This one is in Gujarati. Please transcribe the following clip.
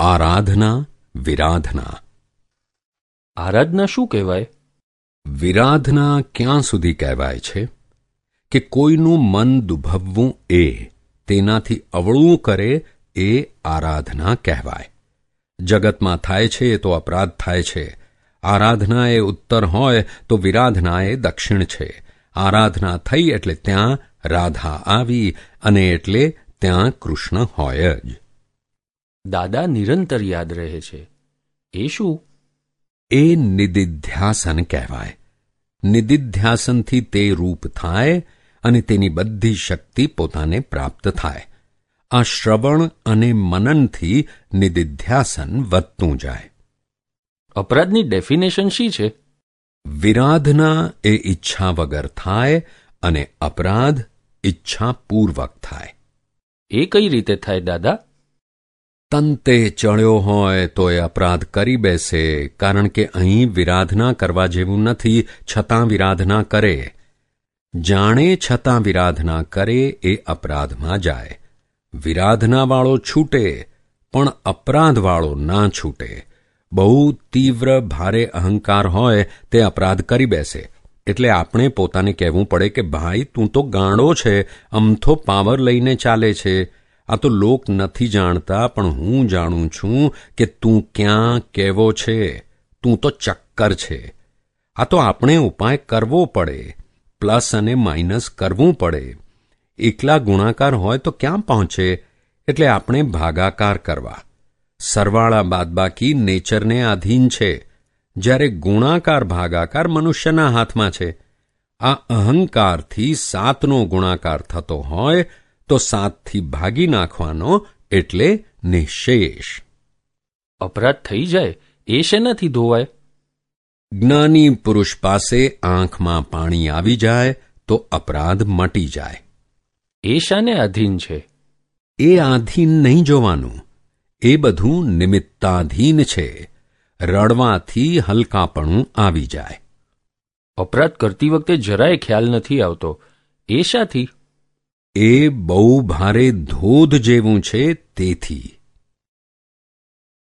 આરાધના વિરાધના. આરાધના શું કહેવાય? વિરાધના ક્યાં સુધી કહેવાય છે? કે કોઈનું મન દુભવવું એ તેનાથી અવળવું કરે એ આરાધના કહેવાય. જગતમાં થાય છે તો અપરાધ થાય છે. આરાધના એ ઉત્તર હોય તો વિરાધના એ દક્ષિણ છે. આરાધના થઈ એટલે ત્યાં રાધા આવી અને એટલે ત્યાં કૃષ્ણ હોય જ. દાદા નિરંતર યાદ રહે છે. એ શું? એ નિદિધ્યાસન કહેવાય. નિદિધ્યાસનથી તે રૂપ થાય અને તેની બધી શક્તિ પોતાને પ્રાપ્ત થાય. આ શ્રવણ અને મનનથી નિદિધ્યાસન વધતું જાય. અપરાધની ડેફિનેશન શી છે? વિરાધના એ ઈચ્છા વગર થાય અને અપરાધ ઈચ્છાપૂર્વક થાય. એ કઈ રીતે થાય દાદા? તંતે ચડ્યો હોય તો એ અપરાધ કરી બેસે, કારણ કે અહીં વિરાધના કરવા જેવું નથી, છતાં વિરાધના કરે. જાણે છતાં વિરાધના કરે એ અપરાધમાં જાય. વિરાધનાવાળો છૂટે, પણ અપરાધવાળો ના છૂટે. બહુ તીવ્ર ભારે અહંકાર હોય તે અપરાધ કરી બેસે. એટલે આપણે પોતાને કહેવું પડે કે, ભાઈ, તું તો ગાંડો છે અમથો પાવર લઈને ચાલે છે. આ તો લોક નથી જાણતા, પણ હું જાણું છું કે તું ક્યાં કેવો છે. તું તો ચક્કર છે. આ તો આપણે ઉપાય કરવો પડે, પ્લસ અને માઇનસ કરવું પડે. એકલા ગુણાકાર હોય તો ક્યાં પહોંચે? એટલે આપણે ભાગાકાર કરવા. સરવાળા બાદબાકી નેચરને આધીન છે. જ્યારે ગુણાકાર ભાગાકાર મનુષ્યના હાથમાં છે. આ અહંકારથી સાતનો ગુણાકાર થતો હોય તો સાતથી ભાગી નાખવાનો એટલે નિશેષ. અપરાધ થઈ જાય એ શેનાથી ધોવાય? જ્ઞાની પુરુષ પાસે આંખમાં પાણી આવી જાય તો અપરાધ મટી જાય. એ શાને આધીન છે? એ આધીન નહીં જોવાનું. એ બધું નિમિત્તાધીન છે. રડવાથી હલકાપણું આવી જાય. અપરાધ કરતી વખતે જરાય ખ્યાલ નથી આવતો. એ શાથી? એ બહુ ભારે ધોધ જેવું છે તેથી.